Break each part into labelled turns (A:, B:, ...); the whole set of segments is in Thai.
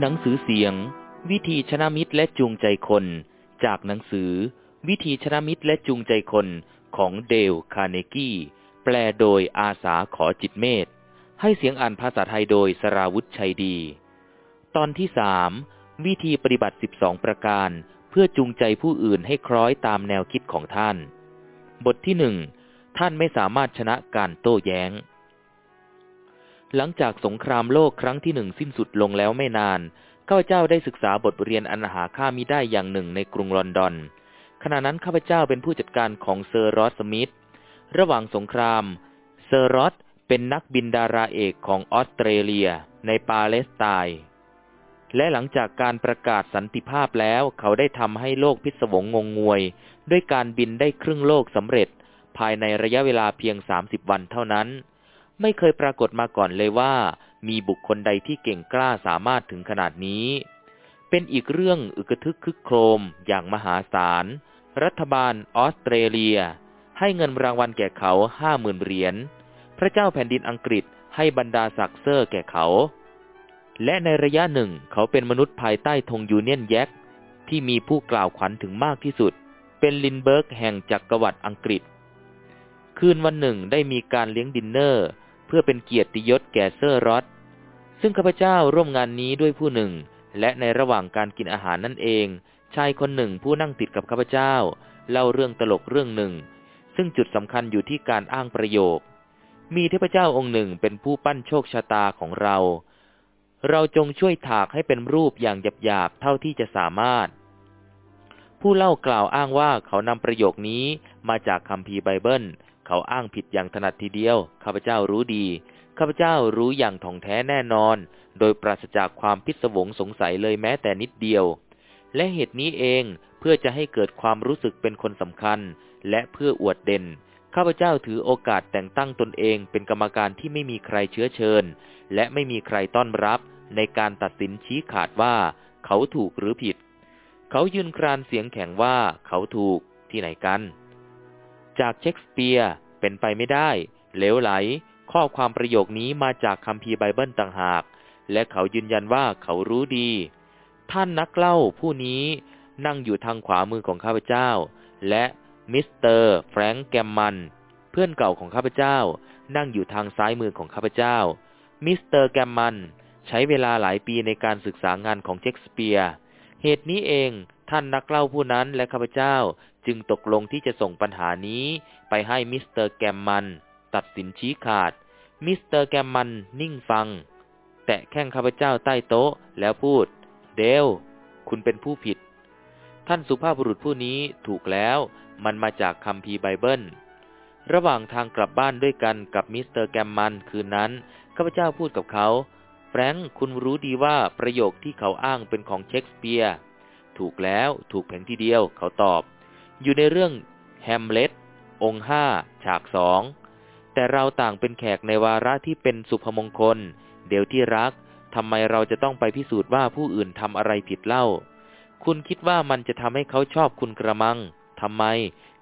A: หนังสือเสียง วิธีชนะมิตรและจูงใจคน จากหนังสือ วิธีชนะมิตรและจูงใจคนของเดลคาร์เนกี้ แปลโดยอาสาขอจิตเมธให้เสียงอ่านภาษาไทยโดยสราวุธชัยดี ตอนที่สามวิธีปฏิบัติสิบสองประการ เพื่อจูงใจผู้อื่นให้คล้อยตามแนวคิดของท่าน บทที่หนึ่งท่านไม่สามารถชนะการโต้แย้ง หลังจากสงครามโลกครั้งที่หนึ่งสิ้นสุดลงแล้วไม่นาน ข้าพเจ้าได้ศึกษาบทเรียนอันหาค่ามิได้อย่างหนึ่งในกรุงลอนดอน ขณะนั้นข้าพเจ้าเป็นผู้จัดการของเซอร์รอสสมิธ ระหว่างสงคราม เซอร์รอสเป็นนักบินดาราเอกของออสเตรเลียในปาเลสไตน์และหลังจากการประกาศสันติภาพแล้วเขาได้ทำให้โลกพิศวงงงงวย ด้วยการบินได้ครึ่งโลกสำเร็จ ภายในระยะเวลาเพียง 30 วันเท่านั้น ไม่เคยปรากฏมาก่อนเลยว่า มีบุคคลใดที่เก่งกล้าสามารถถึงขนาดนี้ เป็นอีกเรื่องอึกทึกคึกโครมอย่างมหาศาล รัฐบาลออสเตรเลีย ให้เงินรางวัลแก่เขาห้าหมื่นเหรียญ พระเจ้าแผ่นดินอังกฤษให้บรรดาศักเซอร์แก่เขา และในระยะหนึ่งเขาเป็นมนุษย์ภายใต้ธงยูเนียนแยกที่มีผู้กล่าวขวัญถึงมากที่สุด เป็นลินเบิร์กแห่งจักรวรรดิอังกฤษ คืนวันหนึ่งได้มีการเลี้ยงดินเนอร์ เพื่อเป็นเกียรติยศแก่เซอร์รอสซึ่งข้าพเจ้าร่วมงานนี้ด้วยผู้หนึ่ง และในระหว่างการกินอาหารนั่นเอง ชายคนหนึ่งผู้นั่งติดกับข้าพเจ้า เล่าเรื่องตลกเรื่องหนึ่ง ซึ่งจุดสำคัญอยู่ที่การอ้างประโยค มีเทพเจ้าองค์หนึ่งเป็นผู้ปั้นโชคชะตาของเรา เราจงช่วยถากให้เป็นรูปอย่างหยาบๆเท่าที่จะสามารถ ผู้เล่ากล่าวอ้างว่าเขานำประโยคนี้มาจากคัมภีร์ไบเบิล เขาอ้างผิดอย่างถนัดทีเดียว ข้าพเจ้ารู้ดี ข้าพเจ้ารู้อย่างถ่องแท้แน่นอน โดยปราศจากความพิศวงสงสัยเลยแม้แต่นิดเดียว และเหตุนี้เองเพื่อจะให้เกิดความรู้สึกเป็นคนสำคัญ และเพื่ออวดเด่น ข้าพเจ้าถือโอกาสแต่งตั้งตนเองเป็นกรรมการที่ไม่มีใครเชื้อเชิญ และไม่มีใครต้อนรับ ในการตัดสินชี้ขาดว่า เขาถูกหรือผิด เขายืนกรานเสียงแข็งว่าเขาถูกที่ไหนกัน จากเชคสเปียร์เป็นไปไม่ได้เหลวไหล ข้อความประโยคนี้มาจากคัมภีร์ไบเบิลต่างหาก และเขายืนยันว่าเขารู้ดี ท่านนักเล่าผู้นี้นั่งอยู่ทางขวามือของข้าพเจ้า และมิสเตอร์แฟรงก์แกมมัน เพื่อนเก่าของข้าพเจ้า นั่งอยู่ทางซ้ายมือของข้าพเจ้า มิสเตอร์แกมมันใช้เวลาหลายปีในการศึกษางานของเชคสเปียร์ เหตุนี้เองท่านนักเล่าผู้นั้นและข้าพเจ้า จึงตกลงที่จะส่งปัญหานี้ไปให้มิสเตอร์แกมมันตัดสินชี้ขาด มิสเตอร์แกมมันนิ่งฟัง แตะแข้งข้าพเจ้าใต้โต๊ะแล้วพูด เดลคุณเป็นผู้ผิด ท่านสุภาพบุรุษผู้นี้ถูกแล้วมันมาจากคัมภีร์ไบเบิล ระหว่างทางกลับบ้านด้วยกันกับมิสเตอร์แกมมันคืนนั้น ข้าพเจ้าพูดกับเขา แฟรงค์คุณรู้ดีว่าประโยคที่เขาอ้างเป็นของเชคสเปียร์ ถูกแล้วถูกเพียงทีเดียวเขาตอบ อยู่ในเรื่องแฮมเล็ตองค์ห้าฉากสองแต่เราต่างเป็นแขกในวาระที่เป็นศุภมงคล เดี๋ยวที่รักทำไมเราจะต้องไปพิสูจน์ว่าผู้อื่นทำอะไรผิดเล่า คุณคิดว่ามันจะทำให้เขาชอบคุณกระมังทำไม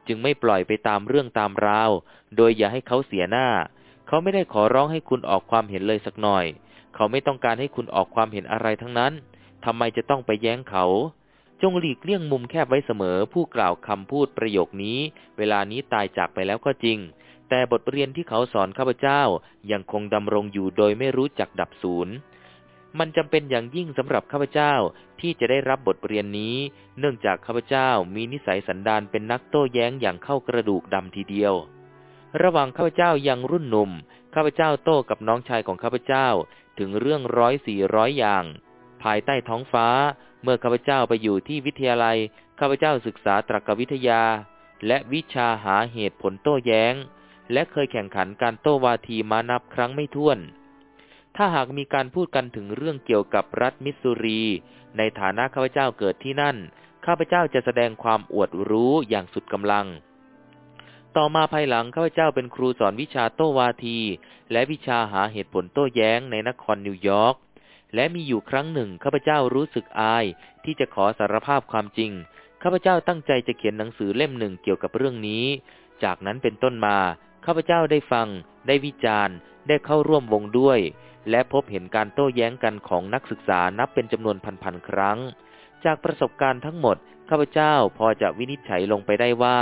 A: จึงไม่ปล่อยไปตามเรื่องตามราว โดยอย่าให้เขาเสียหน้า เขาไม่ได้ขอร้องให้คุณออกความเห็นเลยสักหน่อย เขาไม่ต้องการให้คุณออกความเห็นอะไรทั้งนั้นทำไมจะต้องไปแย้งเขา จงหลีกเลี่ยงมุมแคบไว้เสมอ ผู้กล่าวคำพูดประโยคนี้ เวลานี้ตายจากไปแล้วก็จริง แต่บทเรียนที่เขาสอนข้าพเจ้ายังคงดำรงอยู่โดยไม่รู้จักดับศูนย์มันจำเป็นอย่างยิ่งสำหรับข้าพเจ้าที่จะได้รับบทเรียนนี้ เนื่องจากข้าพเจ้ามีนิสัยสันดานเป็นนักโต้แย้งอย่างเข้ากระดูกดำทีเดียว ระหว่างข้าพเจ้ายังรุ่นหนุ่ม ข้าพเจ้าโต้กับน้องชายของข้าพเจ้าถึงเรื่องร้อยสี่ร้อยอย่าง ภายใต้ท้องฟ้า เมื่อข้าพเจ้าไปอยู่ที่วิทยาลัย ข้าพเจ้าศึกษาตรรกวิทยา และวิชาหาเหตุผลโต้แย้ง และเคยแข่งขันการโต้วาทีมานับครั้งไม่ถ้วน ถ้าหากมีการพูดกันถึงเรื่องเกี่ยวกับรัฐมิสซูรี ในฐานะข้าพเจ้าเกิดที่นั่น ข้าพเจ้าจะแสดงความอวดรู้อย่างสุดกำลัง ต่อมาภายหลังข้าพเจ้าเป็นครูสอนวิชาโต้วาที และวิชาหาเหตุผลโต้แย้งในนครนิวยอร์ก และมีอยู่ครั้งหนึ่งข้าพเจ้ารู้สึกอายที่จะขอสารภาพความจริง ข้าพเจ้าตั้งใจจะเขียนหนังสือเล่มหนึ่งเกี่ยวกับเรื่องนี้ จากนั้นเป็นต้นมา ข้าพเจ้าได้ฟัง ได้วิจารณ์ ได้เข้าร่วมวงด้วย และพบเห็นการโต้แย้งกันของนักศึกษานับเป็นจำนวนพันๆครั้ง จากประสบการณ์ทั้งหมด ข้าพเจ้าพอจะวินิจฉัยลงไปได้ว่า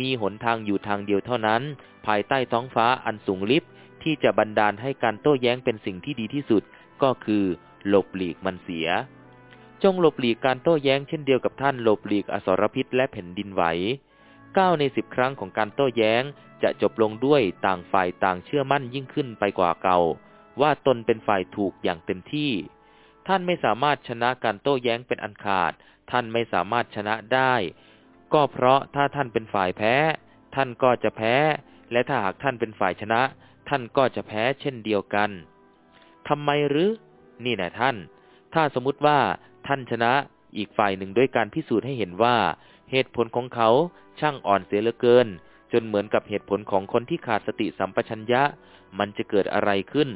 A: มีหนทางอยู่ทางเดียวเท่านั้น ภายใต้ท้องฟ้าอันสูงลิบที่จะบันดาลให้การโต้แย้งเป็นสิ่งที่ดีที่สุด ก็คือ หลบหลีกมันเสีย จงหลบหลีกการโต้แย้งเช่นเดียวกับท่านหลบหลีกอสรพิษและแผ่นดินไหวเก้าในสิบครั้งของการโต้แย้งจะจบลงด้วยต่างฝ่ายต่างเชื่อมั่นยิ่งขึ้นไปกว่าเก่า ว่าตนเป็นฝ่ายถูกอย่างเต็มที่ ท่านไม่สามารถชนะการโต้แย้งเป็นอันขาด ท่านไม่สามารถชนะได้ ก็เพราะถ้าท่านเป็นฝ่ายแพ้ ท่านก็จะแพ้ และถ้าหากท่านเป็นฝ่ายชนะ ท่านก็จะแพ้เช่นเดียวกันทำไมหรือ นี่นะท่าน ถ้าสมมติว่าท่านชนะอีกฝ่ายหนึ่งด้วยการพิสูจน์ให้เห็นว่า เหตุผลของเขาช่างอ่อนเสียเหลือเกิน จนเหมือนกับเหตุผลของคนที่ขาดสติสัมปชัญญะ มันจะเกิดอะไรขึ้น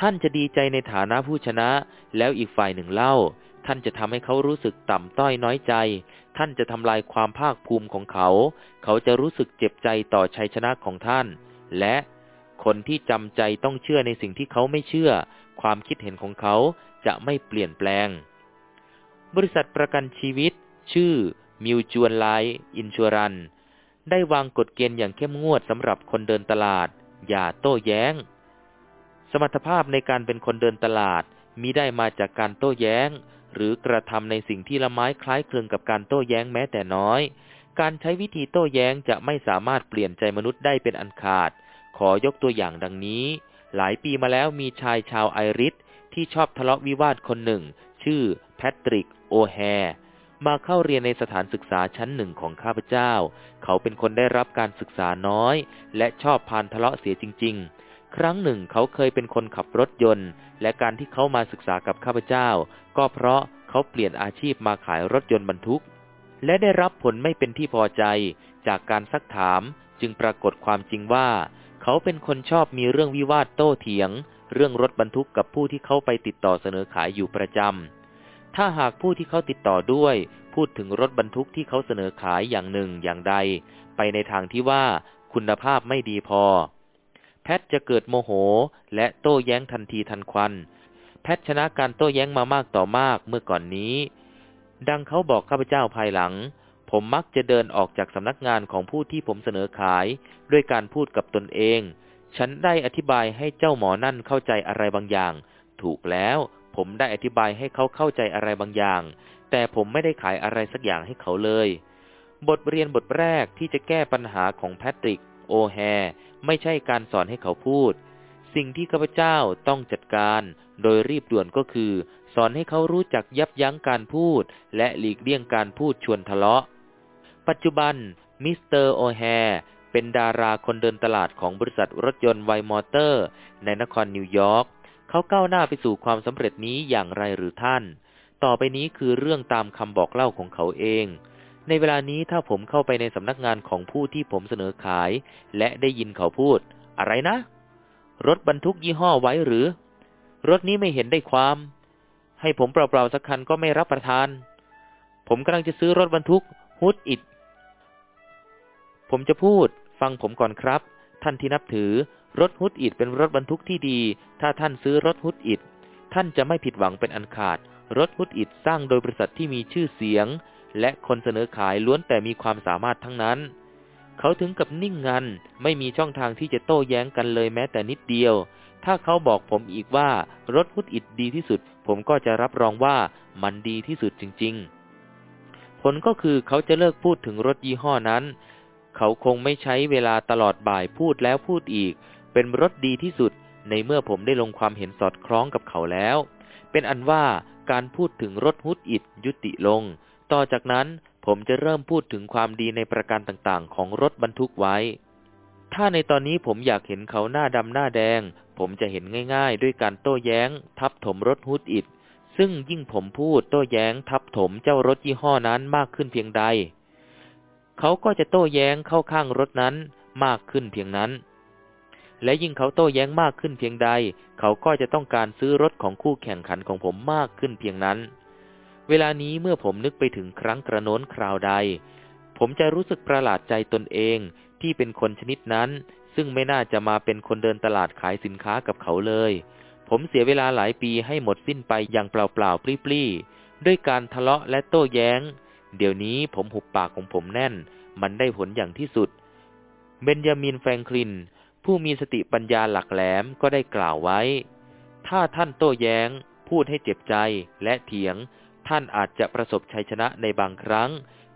A: ท่านจะดีใจในฐานะผู้ชนะ แล้วอีกฝ่ายหนึ่งเล่า ท่านจะทำให้เขารู้สึกต่ำต้อยน้อยใจ ท่านจะทำลายความภาคภูมิของเขา เขาจะรู้สึกเจ็บใจต่อชัยชนะของท่าน และ คนที่จำใจต้องเชื่อในสิ่งที่เขาไม่เชื่อ ความคิดเห็นของเขาจะไม่เปลี่ยนแปลง บริษัทประกันชีวิต ชื่อ Mutual Life Insurance ได้วางกฎเกณฑ์อย่างเข้มงวดสำหรับคนเดินตลาด อย่าโต้แย้ง สมรรถภาพในการเป็นคนเดินตลาดมีได้มาจากการโต้แย้ง หรือกระทำในสิ่งที่ละไม้คล้ายคลึงกับการโต้แย้งแม้แต่น้อย การใช้วิธีโต้แย้งจะไม่สามารถเปลี่ยนใจมนุษย์ได้เป็นอันขาด ขอยกตัวอย่างดังนี้ หลายปีมาแล้วมีชายชาวไอริสที่ชอบทะเลาะวิวาทคนหนึ่ง ชื่อแพทริกโอแฮมาเข้าเรียนในสถานศึกษาชั้นหนึ่งของข้าพเจ้า เขาเป็นคนได้รับการศึกษาน้อย และชอบพานทะเลาะเสียจริง ๆ ครั้งหนึ่งเขาเคยเป็นคนขับรถยนต์ และการที่เขามาศึกษากับข้าพเจ้า ก็เพราะเขาเปลี่ยนอาชีพมาขายรถยนต์บรรทุก และได้รับผลไม่เป็นที่พอใจ จากการซักถามจึงปรากฏความจริงว่า เขาเป็นคนชอบมีเรื่องวิวาทโต้เถียง เรื่องรถบรรทุกกับผู้ที่เขาไปติดต่อเสนอขายอยู่ประจำ ถ้าหากผู้ที่เขาติดต่อด้วย พูดถึงรถบรรทุกที่เขาเสนอขายอย่างหนึ่งอย่างใด ไปในทางที่ว่าคุณภาพไม่ดีพอ แพทจะเกิดโมโหและโต้แย้งทันทีทันควัน แพทชนะการโต้แย้งมามากต่อมากเมื่อก่อนนี้ ดังเขาบอกข้าพเจ้าภายหลัง ผมมักจะเดินออกจากสำนักงานของผู้ที่ผมเสนอขาย ด้วยการพูดกับตนเอง ฉันได้อธิบายให้เจ้าหมอนั่นเข้าใจอะไรบางอย่าง ถูกแล้วผมได้อธิบายให้เขาเข้าใจอะไรบางอย่าง แต่ผมไม่ได้ขายอะไรสักอย่างให้เขาเลย บทเรียนบทแรกที่จะแก้ปัญหาของแพทริก โอแฮไม่ใช่การสอนให้เขาพูด สิ่งที่ข้าพเจ้าต้องจัดการ โดยรีบด่วนก็คือ สอนให้เขารู้จักยับยั้งการพูด และหลีกเลี่ยงการพูดชวนทะเลาะ ปัจจุบันมิสเตอร์โอแฮเป็นดาราคนเดินตลาดของบริษัทรถยนต์ไวท์มอเตอร์ ในนครนิวยอร์กเขาก้าวหน้าไปสู่ความสำเร็จนี้อย่างไรหรือท่าน ต่อไปนี้คือเรื่องตามคำบอกเล่าของเขาเอง ในเวลานี้ถ้าผมเข้าไปในสำนักงานของผู้ที่ผมเสนอขาย และได้ยินเขาพูด อะไรนะ รถบรรทุกยี่ห้อไว้หรือ รถนี้ไม่เห็นได้ความ ให้ผมเปล่าๆสักคันก็ไม่รับประทาน ผมกำลังจะซื้อรถบรรทุกฮุดอิด ผมจะพูด ฟังผมก่อนครับ ท่านที่นับถือ รถฮุดอิดเป็นรถบรรทุกที่ดี ถ้าท่านซื้อรถฮุดอิดท่านจะไม่ผิดหวังเป็นอันขาด รถฮุดอิดสร้างโดยบริษัทที่มีชื่อเสียง และคนเสนอขายล้วนแต่มีความสามารถทั้งนั้น เขาถึงกับนิ่งงัน ไม่มีช่องทางที่จะโต้แย้งกันเลยแม้แต่นิดเดียว ถ้าเขาบอกผมอีกว่ารถฮุดอิดดีที่สุด ผมก็จะรับรองว่ามันดีที่สุดจริง ๆ ผลก็คือเขาจะเลิกพูดถึงรถยี่ห้อนั้น เขาคงไม่ใช้เวลาตลอดบ่ายพูดแล้วพูดอีก เป็นรถดีที่สุดในเมื่อผมได้ลงความเห็นสอดคล้องกับเขาแล้ว เป็นอันว่าการพูดถึงรถฮุดอิดยุติลง ต่อจากนั้นผมจะเริ่มพูดถึงความดีในประการต่างๆ ของรถบรรทุกไว้ ถ้าในตอนนี้ผมอยากเห็นเขาหน้าดำหน้าแดง ผมจะเห็นง่าย ๆ ด้วยการโต้แย้ง ทับถมรถฮุดอิดซึ่งยิ่งผมพูดโต้แย้งทับถมเจ้ารถยี่ห้อนั้นมากขึ้นเพียงใด เขาก็จะโต้แย้งเข้าข้างรถนั้นมากขึ้นเพียงนั้น และยิ่งเขาโต้แย้งมากขึ้นเพียงใด เขาก็จะต้องการซื้อรถของคู่แข่งขันของผมมากขึ้นเพียงนั้น เวลานี้เมื่อผมนึกไปถึงครั้งกระโน้นคราวใด ผมจะรู้สึกประหลาดใจตนเองที่เป็นคนชนิดนั้น ซึ่งไม่น่าจะมาเป็นคนเดินตลาดขายสินค้ากับเขาเลย ผมเสียเวลาหลายปีให้หมดสิ้นไปอย่างเปล่าๆปลี้ๆด้วยการทะเลาะและโต้แย้ง เดี๋ยวนี้ผมหุบปากของผมแน่น มันได้ผลอย่างที่สุด เบนยามินแฟรงคลิน ผู้มีสติปัญญาหลักแหลมก็ได้กล่าวไว้ ถ้าท่านโต้แย้ง พูดให้เจ็บใจและเถียง ท่านอาจจะประสบชัยชนะในบางครั้ง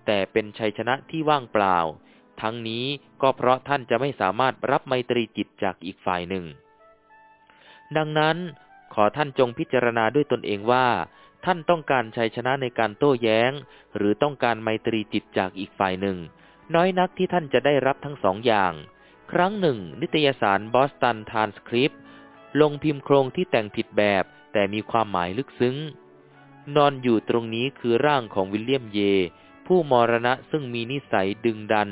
A: แต่เป็นชัยชนะที่ว่างเปล่า ทั้งนี้ก็เพราะท่านจะไม่สามารถรับไมตรีจิตจากอีกฝ่ายหนึ่ง ดังนั้นขอท่านจงพิจารณาด้วยตนเองว่า ท่านต้องการชัยชนะในการโต้แย้ง หรือต้องการไมตรีจิตจากอีกฝ่ายหนึ่ง น้อยนักที่ท่านจะได้รับทั้งสองอย่าง ครั้งหนึ่ง นิตยสารบอสตันทานสคริปลงพิมพ์โครงที่แต่งผิดแบบ แต่มีความหมายลึกซึ้ง นอนอยู่ตรงนี้คือร่างของวิลเลียมเย ผู้มรณะซึ่งมีนิสัยดึงดัน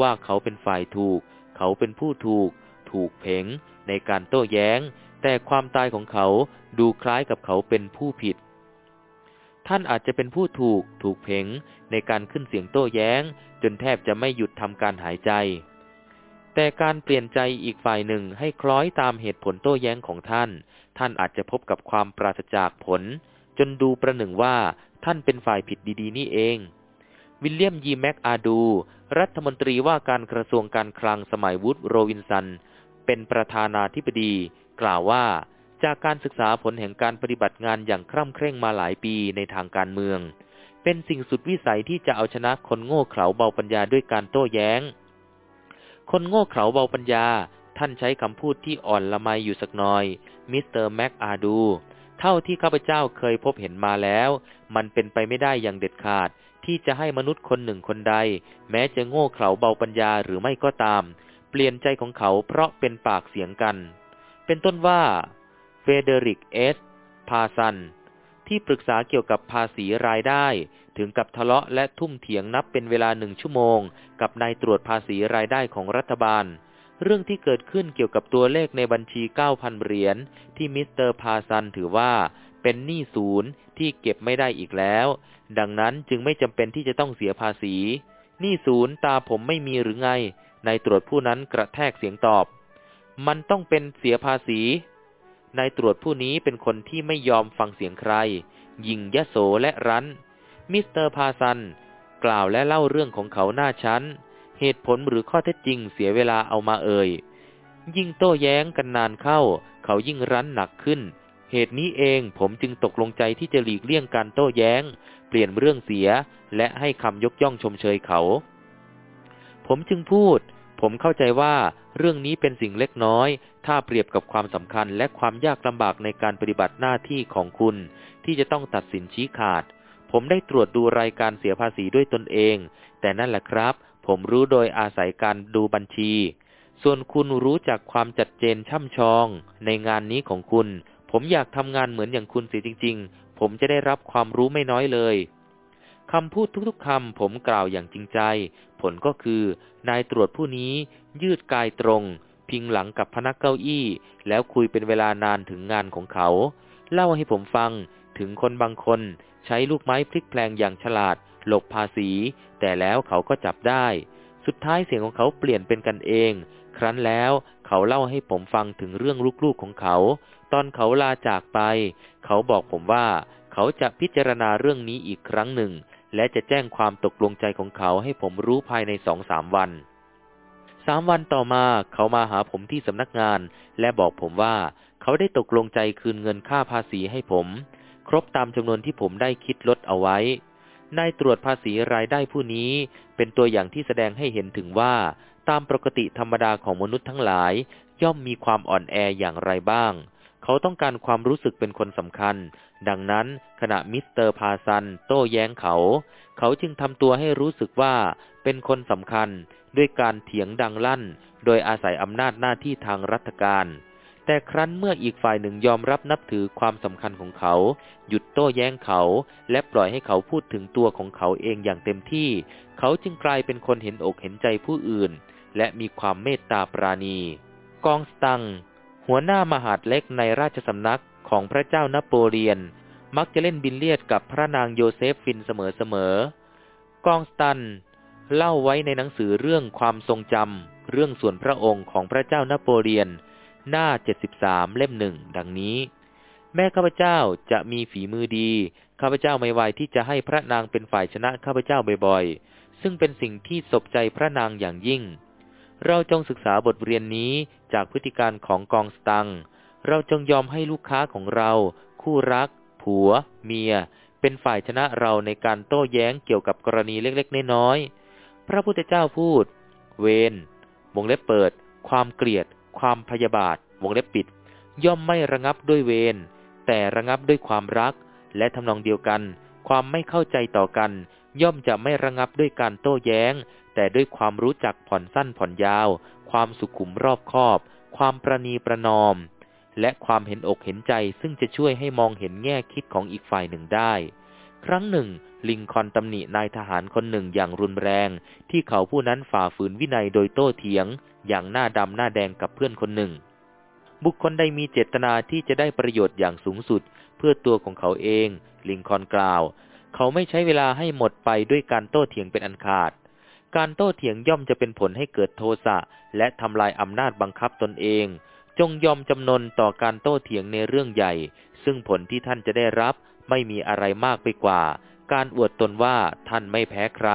A: ว่าเขาเป็นฝ่ายถูก เขาเป็นผู้ถูก ถูกเพ่งในการโต้แย้ง แต่ความตายของเขาดูคล้ายกับเขาเป็นผู้ผิด ท่านอาจจะเป็นผู้ถูกถูกเผงในการขึ้นเสียงโต้แย้ง จนแทบจะไม่หยุดทำการหายใจ แต่การเปลี่ยนใจอีกฝ่ายหนึ่งให้คล้อยตามเหตุผลโต้แย้งของท่าน ท่านอาจจะพบกับความปราศจากผล จนดูประหนึ่งว่าท่านเป็นฝ่ายผิดดีๆ นี่เอง วิลเลียมยีแม็กอาดู รัฐมนตรีว่าการกระทรวงการคลังสมัยวูดโรว์วิลสัน เป็นประธานาธิบดี กล่าวว่า จากการศึกษาผลแห่งการปฏิบัติงานอย่างคร่ำเคร่งมาหลายปีในทางการเมือง เป็นสิ่งสุดวิสัยที่จะเอาชนะคนโง่เขลาเบาปัญญาด้วยการโต้แย้ง คนโง่เขลาเบาปัญญา ท่านใช้คำพูดที่อ่อนละไมอยู่สักหน่อย มิสเตอร์แม็กอาดู เท่าที่ข้าพเจ้าเคยพบเห็นมาแล้ว มันเป็นไปไม่ได้อย่างเด็ดขาด ที่จะให้มนุษย์คนหนึ่งคนใด แม้จะโง่เขลาเบาปัญญาหรือไม่ก็ตาม เปลี่ยนใจของเขาเพราะเป็นปากเสียงกัน เป็นต้นว่า เฟเดริกเอส พาซัน ที่ปรึกษาเกี่ยวกับภาษีรายได้ ถึงกับทะเลาะและทุ่มเถียงนับเป็นเวลาหนึ่งชั่วโมง กับนายตรวจภาษีรายได้ของรัฐบาล เรื่องที่เกิดขึ้นเกี่ยวกับตัวเลขในบัญชี 9,000 เหรียญที่มิสเตอร์พาซันถือว่าเป็นหนี้ศูนย์ที่เก็บไม่ได้อีกแล้ว ดังนั้นจึงไม่จำเป็นที่จะต้องเสียภาษี หนี้ศูนย์ตาผมไม่มีหรือไงนายตรวจผู้นั้นกระแทกเสียงตอบ มันต้องเป็นเสียภาษี นายตรวจผู้นี้เป็นคนที่ไม่ยอมฟังเสียงใคร ยิงยะโสและรั้นมิสเตอร์พาซัน กล่าวและเล่าเรื่องของเขาหน้าชั้น เหตุผลหรือข้อเท็จจริงเสียเวลาเอามาเอ่ย ยิ่งโต้แย้งกันนานเข้า เขายิ่งรั้นหนักขึ้น เหตุนี้เองผมจึงตกลงใจที่จะหลีกเลี่ยงการโต้แย้ง เปลี่ยนเรื่องเสีย และให้คำยกย่องชมเชยเขา ผมจึงพูด ผมเข้าใจว่าเรื่องนี้เป็นสิ่งเล็กน้อย ถ้าเปรียบกับความสำคัญและความยากลำบากในการปฏิบัติหน้าที่ของคุณ ที่จะต้องตัดสินชี้ขาด ผมได้ตรวจดูรายการเสียภาษีด้วยตนเอง แต่นั่นแหละครับ ผมรู้โดยอาศัยการดูบัญชี ส่วนคุณรู้จักความจัดเจนช่ำชอง ในงานนี้ของคุณ ผมอยากทำงานเหมือนอย่างคุณเสียจริง ๆ ผมจะได้รับความรู้ไม่น้อยเลย คำพูดทุกๆคำผมกล่าวอย่างจริงใจ ผลก็คือ นายตรวจผู้นี้ยืดกายตรง พิงหลังกับพนักเก้าอี้ แล้วคุยเป็นเวลานานถึงงานของเขา เล่าให้ผมฟังถึงคนบางคนใช้ลูกไม้พลิกแพลงอย่างฉลาด หลบภาษี แต่แล้วเขาก็จับได้ สุดท้ายเสียงของเขาเปลี่ยนเป็นกันเอง ครั้นแล้วเขาเล่าให้ผมฟังถึงเรื่องลูกๆของเขา ตอนเขาลาจากไป เขาบอกผมว่า เขาจะพิจารณาเรื่องนี้อีกครั้งหนึ่ง และจะแจ้งความตกลงใจของเขาให้ผมรู้ภายในสองสามวัน สามวันต่อมาเขามาหาผมที่สำนักงาน และบอกผมว่า เขาได้ตกลงใจคืนเงินค่าภาษีให้ผม ครบตามจำนวนที่ผมได้คิดลดเอาไว้ นายตรวจภาษีรายได้ผู้นี้เป็นตัวอย่างที่แสดงให้เห็นถึงว่า ตามปกติธรรมดาของมนุษย์ทั้งหลาย ย่อมมีความอ่อนแออย่างไรบ้าง เขาต้องการความรู้สึกเป็นคนสำคัญ ดังนั้นขณะมิสเตอร์พาซัน โต้แย้งเขา เขาจึงทำตัวให้รู้สึกว่าเป็นคนสำคัญ ด้วยการเถียงดังลั่น โดยอาศัยอำนาจหน้าที่ทางรัฐการ แต่ครั้นเมื่ออีกฝ่ายหนึ่งยอมรับนับถือความสำคัญของเขา หยุดโต้แย้งเขา และปล่อยให้เขาพูดถึงตัวของเขาเองอย่างเต็มที่ เขาจึงกลายเป็นคนเห็นอกเห็นใจผู้อื่น และมีความเมตตาปราณี กองสตัง หัวหน้ามหาดเล็กในราชสำนักของพระเจ้านโปเลียน มักจะเล่นบินเลียดกับพระนางโยเซฟฟินเสมอๆ กองสตันเล่าไว้ในหนังสือเรื่องความทรงจำเรื่องส่วนพระองค์ของพระเจ้านโปเลียน หน้า 73 เล่มหนึ่งดังนี้ แม่ข้าพเจ้าจะมีฝีมือดี ข้าพเจ้าไม่ไวที่จะให้พระนางเป็นฝ่ายชนะข้าพเจ้าบ่อยๆ ซึ่งเป็นสิ่งที่สบใจพระนางอย่างยิ่ง เราจงศึกษาบทเรียนนี้จากพฤติการของกองสตัง เราจงยอมให้ลูกค้าของเรา คู่รัก ผัว เมีย เป็นฝ่ายชนะเราในการโต้แย้งเกี่ยวกับกรณีเล็กๆ น้อยๆ พระพุทธเจ้าพูด เวนวงเล็บเปิด ความเกลียด ความพยาบาท วงเล็บปิด ย่อมไม่ระงับด้วยเวร แต่ระงับด้วยความรัก และทำนองเดียวกัน ความไม่เข้าใจต่อกัน ย่อมจะไม่ระงับด้วยการโต้แย้ง แต่ด้วยความรู้จักผ่อนสั้นผ่อนยาว ความสุขุมรอบคอบ ความประนีประนอม และความเห็นอกเห็นใจซึ่งจะช่วยให้มองเห็นแง่คิดของอีกฝ่ายหนึ่งได้ ครั้งหนึ่ง ลิงคอนตำหนินายทหารคนหนึ่งอย่างรุนแรง ที่เขาผู้นั้นฝ่าฝืนวินัยโดยโต้เถียง อย่างหน้าดำหน้าแดงกับเพื่อนคนหนึ่ง บุคคลใดมีเจตนาที่จะได้ประโยชน์อย่างสูงสุด เพื่อตัวของเขาเอง ลิงคอนกล่าว เขาไม่ใช้เวลาให้หมดไปด้วยการโต้เถียงเป็นอันขาด การโต้เถียงย่อมจะเป็นผลให้เกิดโทสะและทำลายอำนาจบังคับตนเอง จงยอมจำนนต่อการโต้เถียงในเรื่องใหญ่ ซึ่งผลที่ท่านจะได้รับไม่มีอะไรมากไปกว่า การอวดตนว่าท่านไม่แพ้ใคร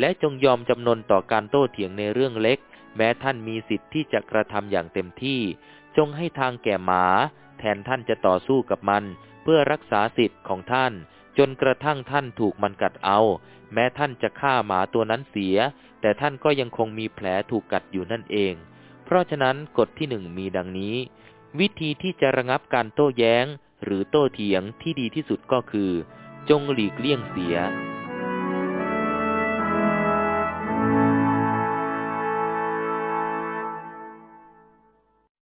A: และจงยอมจำนนต่อการโต้เถียงในเรื่องเล็ก แม้ท่านมีสิทธิ์ที่จะกระทำอย่างเต็มที่ จงให้ทางแก่หมา แทนท่านจะต่อสู้กับมัน เพื่อรักษาสิทธิ์ของท่าน จนกระทั่งท่านถูกมันกัดเอา แม้ท่านจะฆ่าหมาตัวนั้นเสีย แต่ท่านก็ยังคงมีแผลถูกกัดอยู่นั่นเอง เพราะฉะนั้นกฎที่หนึ่งมีดังนี้ วิธีที่จะระงับการโต้แย้ง หรือโต้เถียงที่ดีที่สุดก็คือ จงหลีกเลี่ยงเสีย